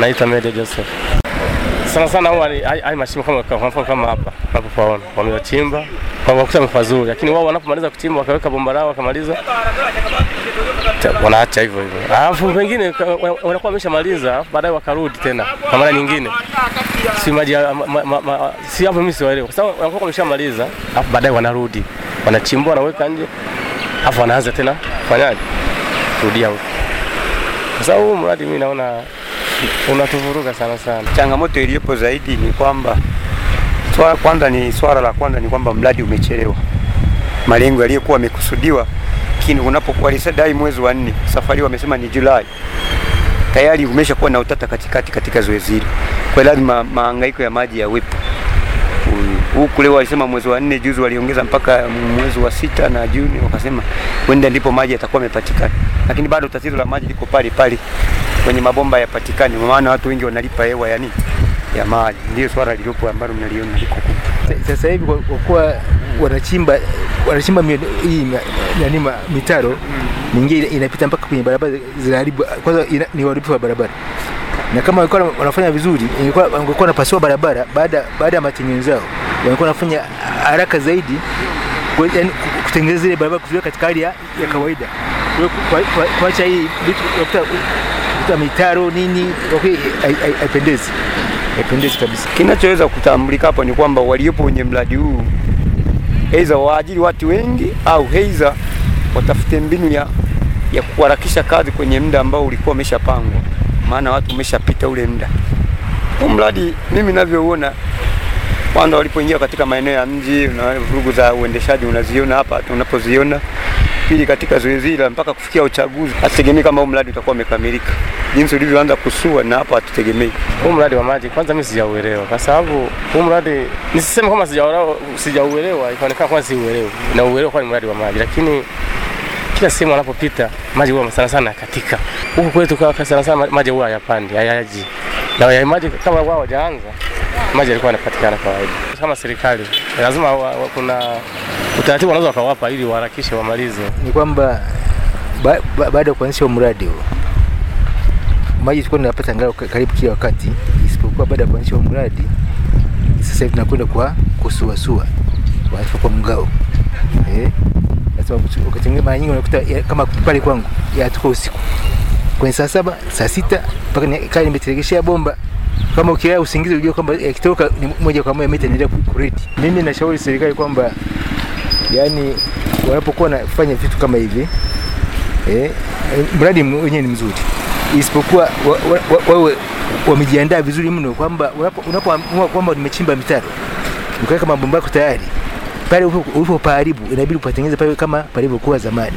Naitwa Mede Joseph. Sana sana huwa hai mashimo kama kwa mfano kama hapa unapopaona wamechimba kwa wakuta mfazuri, lakini wao wanapomaliza kuchimba wakaweka bomba lao wakamaliza, wanaacha hivyo hivyo, alafu pengine wanakuwa wameshamaliza, baadaye wakarudi tena kwa mara nyingine, si maji ma, ma, ma, si hapo, mimi siwaelewi, kwa sababu wanakuwa wameshamaliza, alafu baadaye wanarudi. Wanachimbua, wanaweka nje, alafu wanaanza tena kufanyaje, kurudia huko. Kwa sababu mradi mimi naona unatuvuruga sana sana. Changamoto iliyopo zaidi ni kwamba swala kwanza, ni swala la kwanza ni kwamba mradi umechelewa, malengo yaliyokuwa yamekusudiwa, lakini unapokuwa dai mwezi wa nne, safari wamesema ni Julai, tayari umeshakuwa na utata katikati katika zoezi hili, kwa lazima mahangaiko ya maji yawepo. Huku leo walisema mwezi wa nne, juzi waliongeza mpaka mwezi wa sita na Juni, wakasema wenda ndipo maji yatakuwa yamepatikana, lakini bado tatizo la maji liko pale pale kwenye mabomba yapatikani, maana watu wengi wanalipa hewa ya nini? Ya maji. Ndio swala lililopo ambalo mnaliona liko kubwa sasa hivi, kwa kuwa wanachimba wanachimba hii nani mitaro mingine inapita mpaka kwenye barabara zinaharibu, kwanza ni uharibifu wa barabara, na kama walikuwa wanafanya vizuri, ingekuwa wangekuwa wanapasua barabara baada baada ya matengenezo yao, wangekuwa wanafanya haraka zaidi kutengeneza zile barabara kuziweka katika hali ya kawaida, kuacha hii vitu kuta mitaro nini, haipendezi haipendezi kabisa. Kinachoweza kutambulika hapo ni kwamba waliopo kwenye mradi huu aidha waajiri watu wengi au aidha watafute mbinu ya, ya kuharakisha kazi kwenye muda ambao ulikuwa umeshapangwa, maana watu umeshapita ule muda. Huu mradi mimi ninavyoona, kwanza walipoingia katika maeneo ya mji na vurugu za uendeshaji unaziona hapa unapoziona pili katika zoezi hili mpaka kufikia uchaguzi, hatutegemei kama huu mradi utakuwa umekamilika. Jinsi ulivyoanza kusua, na hapa hatutegemei. Huu mradi wa maji kwanza mimi sijauelewa, kwa sababu huu mradi nisiseme kama sijauelewa, sijauelewa, ikaonekana kwanza siuelewi na uelewa kwa mradi wa maji, lakini kila sehemu anapopita maji huwa sana sana katika huku kwetu kwa sana sana maji huwa hayapandi hayaji, na maji kama wao hawajaanza maji yalikuwa yanapatikana kawaida. Kama serikali lazima wa, wa, kuna utaratibu wanaweza wakawapa ili waharakishe wamalize. Ni kwamba baada ba, ba, ya kuanzisha mradi huo maji tulikuwa tunapata angalau karibu kila wakati, isipokuwa baada ya kuanzisha mradi sasa hivi tunakwenda kwa kusuasua watu kwa mgao eh, wakati mwingine mara nyingi unakuta kama pale kwangu yatuko usiku kwenye saa saba saa sita mpaka kaa nimeterekeshea bomba kama ukilala usingizi unajua kwamba yakitoka ni moja kwa moja mita inaendelea kureti. Mimi nashauri serikali kwamba yani wanapokuwa nafanya vitu kama hivi eh, mradi wenyewe ni mzuri, isipokuwa wawe wamejiandaa vizuri mno, kwamba unapoamua kwamba nimechimba mitaro ukaweka mabomba yako tayari pale ulipo paharibu, inabidi upatengeneze pale kama palivyokuwa zamani.